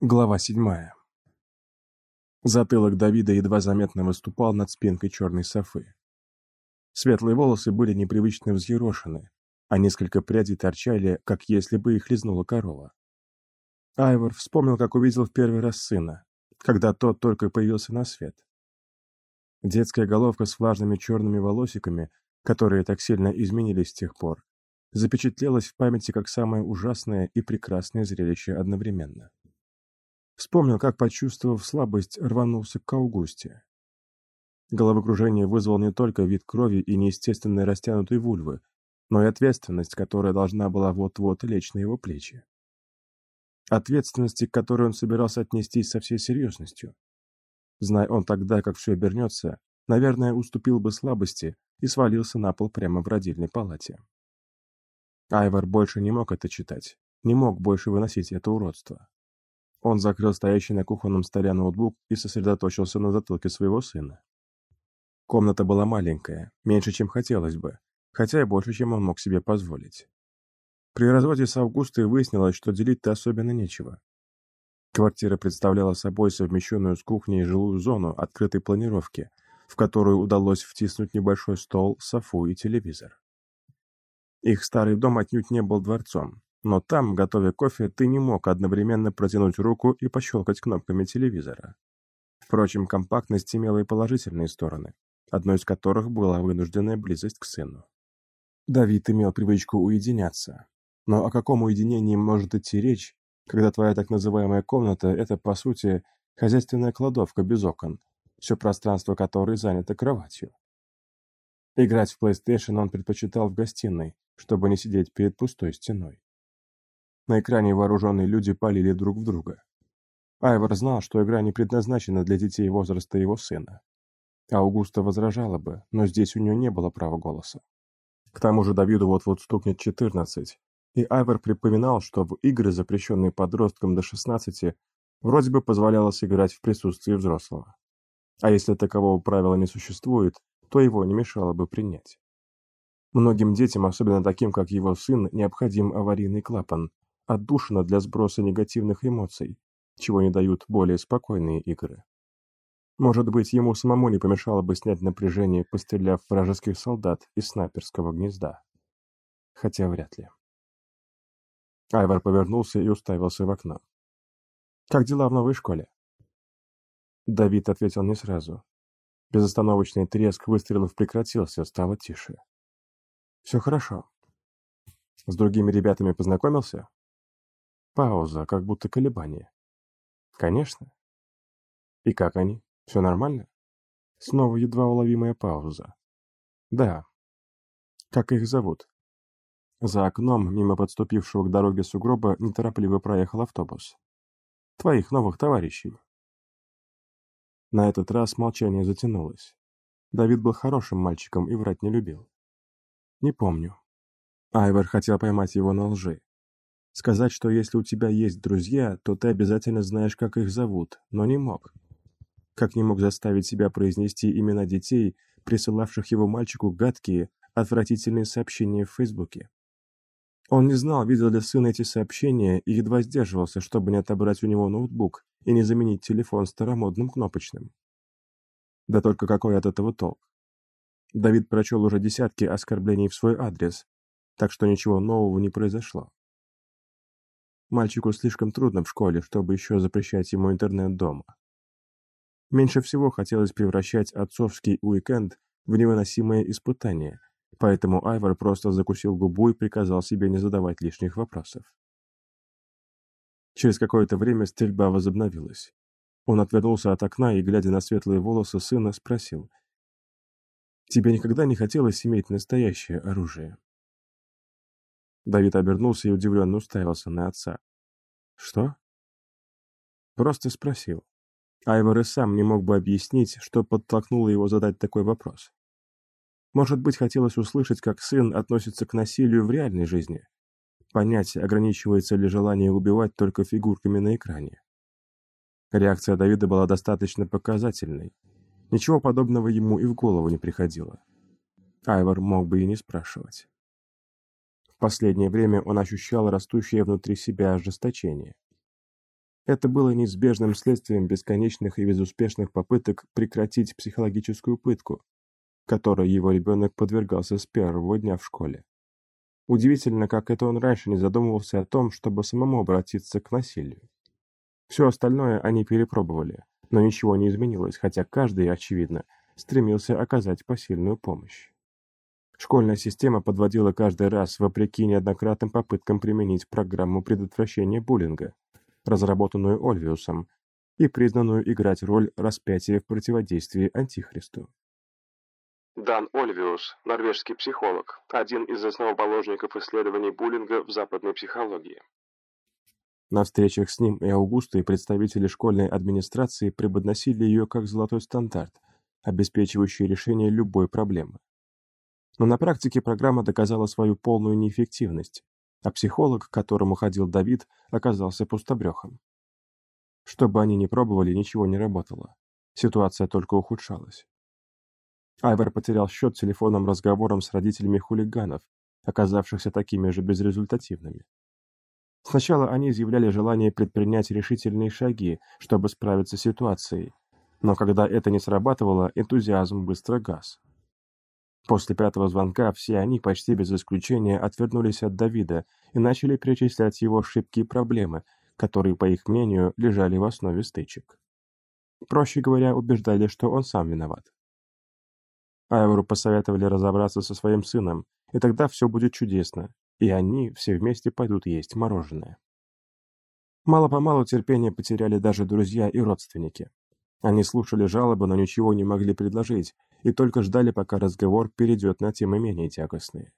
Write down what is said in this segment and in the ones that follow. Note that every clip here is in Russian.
Глава седьмая. Затылок Давида едва заметно выступал над спинкой черной софы. Светлые волосы были непривычно взъерошены, а несколько прядей торчали, как если бы их лизнула корова. Айвор вспомнил, как увидел в первый раз сына, когда тот только появился на свет. Детская головка с влажными черными волосиками, которые так сильно изменились с тех пор, запечатлелась в памяти как самое ужасное и прекрасное зрелище одновременно. Вспомнил, как, почувствовав слабость, рванулся к Аугусте. Головокружение вызвал не только вид крови и неестественной растянутой вульвы, но и ответственность, которая должна была вот-вот лечь на его плечи. Ответственности, к которой он собирался отнестись со всей серьезностью. Зная он тогда, как все обернется, наверное, уступил бы слабости и свалился на пол прямо в родильной палате. Айвар больше не мог это читать, не мог больше выносить это уродство. Он закрыл стоящий на кухонном столе ноутбук и сосредоточился на затылке своего сына. Комната была маленькая, меньше, чем хотелось бы, хотя и больше, чем он мог себе позволить. При разводе с Августой выяснилось, что делить-то особенно нечего. Квартира представляла собой совмещенную с кухней жилую зону открытой планировки, в которую удалось втиснуть небольшой стол, софу и телевизор. Их старый дом отнюдь не был дворцом, но там, готовя кофе, ты не мог одновременно протянуть руку и пощелкать кнопками телевизора. Впрочем, компактность имела и положительные стороны, одной из которых была вынужденная близость к сыну. Давид имел привычку уединяться. Но о каком уединении может идти речь, когда твоя так называемая комната – это, по сути, хозяйственная кладовка без окон, все пространство которой занято кроватью? Играть в PlayStation он предпочитал в гостиной, чтобы не сидеть перед пустой стеной. На экране вооруженные люди палили друг в друга. Айвор знал, что игра не предназначена для детей возраста его сына. Аугуста возражала бы, но здесь у нее не было права голоса. К тому же Давиду вот-вот стукнет 14, и Айвор припоминал, что в игры, запрещенные подросткам до 16, вроде бы позволялось играть в присутствии взрослого. А если такового правила не существует, то его не мешало бы принять. Многим детям, особенно таким, как его сын, необходим аварийный клапан, отдушина для сброса негативных эмоций, чего не дают более спокойные игры. Может быть, ему самому не помешало бы снять напряжение, постреляв вражеских солдат из снайперского гнезда. Хотя вряд ли. Айвар повернулся и уставился в окно. «Как дела в новой школе?» Давид ответил не сразу. Безостановочный треск выстрелов прекратился, стало тише. «Все хорошо. С другими ребятами познакомился?» Пауза, как будто колебание. Конечно. И как они? Все нормально? Снова едва уловимая пауза. Да. Как их зовут? За окном, мимо подступившего к дороге сугроба, неторопливо проехал автобус. Твоих новых товарищей. На этот раз молчание затянулось. Давид был хорошим мальчиком и врать не любил. Не помню. Айвер хотел поймать его на лжи. Сказать, что если у тебя есть друзья, то ты обязательно знаешь, как их зовут, но не мог. Как не мог заставить себя произнести имена детей, присылавших его мальчику гадкие, отвратительные сообщения в Фейсбуке. Он не знал, видел ли сын эти сообщения, и едва сдерживался, чтобы не отобрать у него ноутбук и не заменить телефон старомодным кнопочным. Да только какой от этого толк? Давид прочел уже десятки оскорблений в свой адрес, так что ничего нового не произошло. Мальчику слишком трудно в школе, чтобы еще запрещать ему интернет дома. Меньше всего хотелось превращать отцовский уикенд в невыносимое испытание, поэтому Айвар просто закусил губу и приказал себе не задавать лишних вопросов. Через какое-то время стрельба возобновилась. Он отвернулся от окна и, глядя на светлые волосы сына, спросил. «Тебе никогда не хотелось иметь настоящее оружие?» Давид обернулся и удивленно уставился на отца. «Что?» Просто спросил. Айвор и сам не мог бы объяснить, что подтолкнуло его задать такой вопрос. Может быть, хотелось услышать, как сын относится к насилию в реальной жизни. Понять, ограничивается ли желание убивать только фигурками на экране. Реакция Давида была достаточно показательной. Ничего подобного ему и в голову не приходило. Айвор мог бы и не спрашивать. Последнее время он ощущал растущее внутри себя ожесточение. Это было неизбежным следствием бесконечных и безуспешных попыток прекратить психологическую пытку, которой его ребенок подвергался с первого дня в школе. Удивительно, как это он раньше не задумывался о том, чтобы самому обратиться к насилию. Все остальное они перепробовали, но ничего не изменилось, хотя каждый, очевидно, стремился оказать посильную помощь. Школьная система подводила каждый раз, вопреки неоднократным попыткам применить программу предотвращения буллинга, разработанную Ольвиусом, и признанную играть роль распятия в противодействии Антихристу. Дан Ольвиус, норвежский психолог, один из основоположников исследований буллинга в западной психологии. На встречах с ним и Аугустой представители школьной администрации преподносили ее как золотой стандарт, обеспечивающий решение любой проблемы. Но на практике программа доказала свою полную неэффективность, а психолог, к которому ходил Давид, оказался пустобрехом. Что бы они ни пробовали, ничего не работало. Ситуация только ухудшалась. Айвер потерял счет телефонным разговорам с родителями хулиганов, оказавшихся такими же безрезультативными. Сначала они изъявляли желание предпринять решительные шаги, чтобы справиться с ситуацией, но когда это не срабатывало, энтузиазм быстро гас. После пятого звонка все они, почти без исключения, отвернулись от Давида и начали перечислять его ошибки и проблемы, которые, по их мнению, лежали в основе стычек. Проще говоря, убеждали, что он сам виноват. Айвору посоветовали разобраться со своим сыном, и тогда все будет чудесно, и они все вместе пойдут есть мороженое. Мало-помалу терпение потеряли даже друзья и родственники. Они слушали жалобы, но ничего не могли предложить, и только ждали, пока разговор перейдет на темы менее тягостные.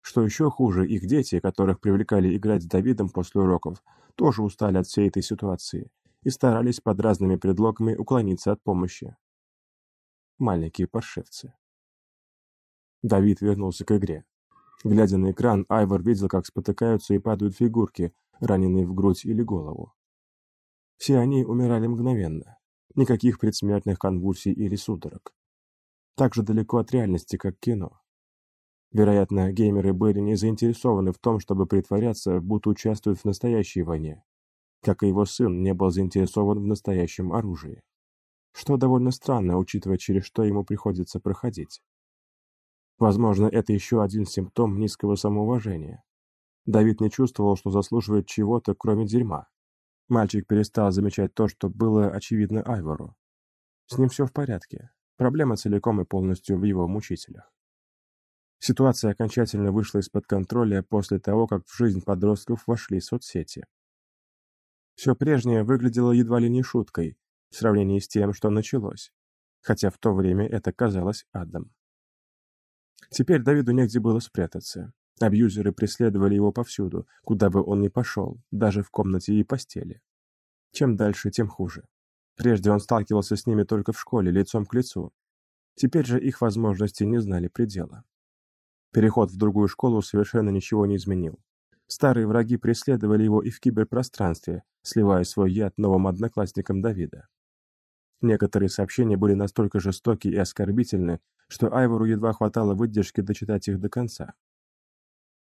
Что еще хуже, их дети, которых привлекали играть с Давидом после уроков, тоже устали от всей этой ситуации и старались под разными предлогами уклониться от помощи маленькие паршивцы. Давид вернулся к игре. Глядя на экран, Айвор видел, как спотыкаются и падают фигурки, раненые в грудь или голову. Все они умирали мгновенно. Никаких предсмертных конвульсий или судорог. Так же далеко от реальности, как кино. Вероятно, геймеры были не заинтересованы в том, чтобы притворяться, будто участвуют в настоящей войне, как и его сын не был заинтересован в настоящем оружии что довольно странно, учитывая, через что ему приходится проходить. Возможно, это еще один симптом низкого самоуважения. Давид не чувствовал, что заслуживает чего-то, кроме дерьма. Мальчик перестал замечать то, что было очевидно Айвору. С ним все в порядке. Проблема целиком и полностью в его мучителях. Ситуация окончательно вышла из-под контроля после того, как в жизнь подростков вошли соцсети. Все прежнее выглядело едва ли не шуткой, в сравнении с тем, что началось, хотя в то время это казалось адом. Теперь Давиду негде было спрятаться. Абьюзеры преследовали его повсюду, куда бы он ни пошел, даже в комнате и постели. Чем дальше, тем хуже. Прежде он сталкивался с ними только в школе, лицом к лицу. Теперь же их возможности не знали предела. Переход в другую школу совершенно ничего не изменил. Старые враги преследовали его и в киберпространстве, сливая свой яд новым одноклассникам Давида. Некоторые сообщения были настолько жестоки и оскорбительны, что Айвору едва хватало выдержки дочитать их до конца.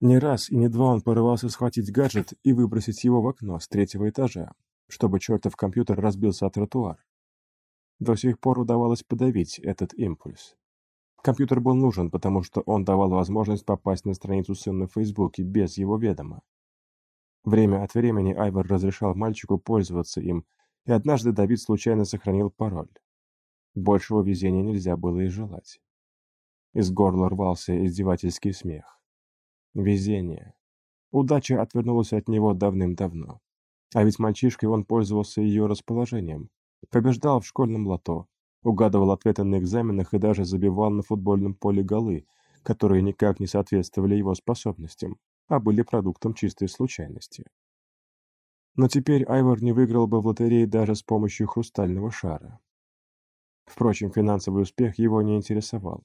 Не раз и не два он порывался схватить гаджет и выбросить его в окно с третьего этажа, чтобы чертов компьютер разбился о тротуар. До сих пор удавалось подавить этот импульс. Компьютер был нужен, потому что он давал возможность попасть на страницу сына в Фейсбуке без его ведома. Время от времени Айвор разрешал мальчику пользоваться им, и однажды Давид случайно сохранил пароль. Большего везения нельзя было и желать. Из горла рвался издевательский смех. Везение. Удача отвернулась от него давным-давно. А ведь мальчишкой он пользовался ее расположением. Побеждал в школьном лото, угадывал ответы на экзаменах и даже забивал на футбольном поле голы, которые никак не соответствовали его способностям, а были продуктом чистой случайности. Но теперь Айвор не выиграл бы в лотерее даже с помощью хрустального шара. Впрочем, финансовый успех его не интересовал.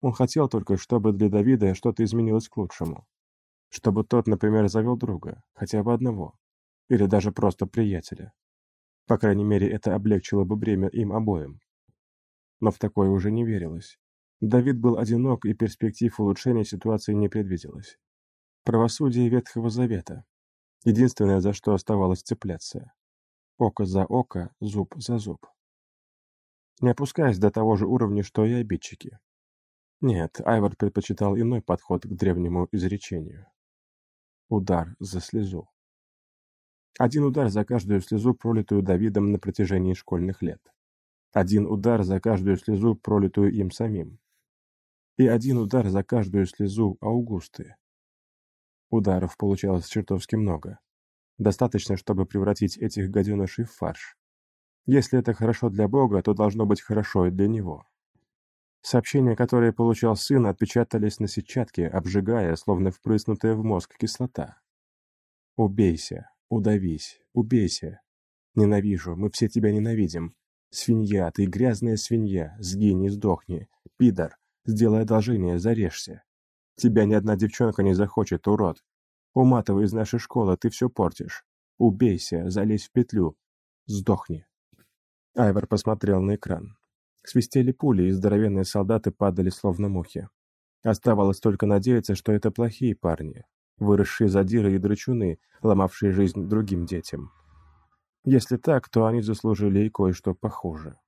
Он хотел только, чтобы для Давида что-то изменилось к лучшему. Чтобы тот, например, завел друга, хотя бы одного, или даже просто приятеля. По крайней мере, это облегчило бы бремя им обоим. Но в такое уже не верилось. Давид был одинок, и перспектив улучшения ситуации не предвиделось. Правосудие Ветхого Завета, Единственное, за что оставалось цепляться. Око за око, зуб за зуб. Не опускаясь до того же уровня, что и обидчики. Нет, Айвар предпочитал иной подход к древнему изречению. Удар за слезу. Один удар за каждую слезу, пролитую Давидом на протяжении школьных лет. Один удар за каждую слезу, пролитую им самим. И один удар за каждую слезу Аугусты. Ударов получалось чертовски много. Достаточно, чтобы превратить этих гаденышей в фарш. Если это хорошо для Бога, то должно быть хорошо и для него. Сообщения, которые получал сын, отпечатались на сетчатке, обжигая, словно впрыснутая в мозг кислота. «Убейся, удавись, убейся. Ненавижу, мы все тебя ненавидим. Свинья, ты грязная свинья, сгинь и сдохни. Пидор, сделай одолжение, зарежься. Тебя ни одна девчонка не захочет, урод. Уматывай из нашей школы, ты все портишь. Убейся, залезь в петлю. Сдохни. Айвор посмотрел на экран. Свистели пули, и здоровенные солдаты падали словно мухи. Оставалось только надеяться, что это плохие парни, выросшие задиры и драчуны, ломавшие жизнь другим детям. Если так, то они заслужили и кое-что похуже.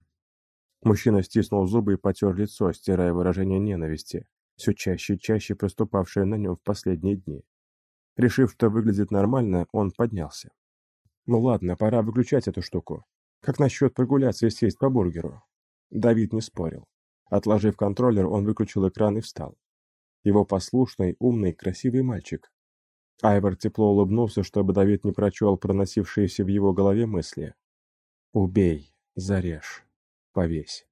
Мужчина стиснул зубы и потер лицо, стирая выражение ненависти, все чаще и чаще проступавшее на нем в последние дни. Решив, что выглядит нормально, он поднялся. «Ну ладно, пора выключать эту штуку. Как насчет прогуляться и съесть по бургеру?» Давид не спорил. Отложив контроллер, он выключил экран и встал. Его послушный, умный, красивый мальчик. Айвор тепло улыбнулся, чтобы Давид не прочел проносившиеся в его голове мысли. «Убей, зарежь, повесь».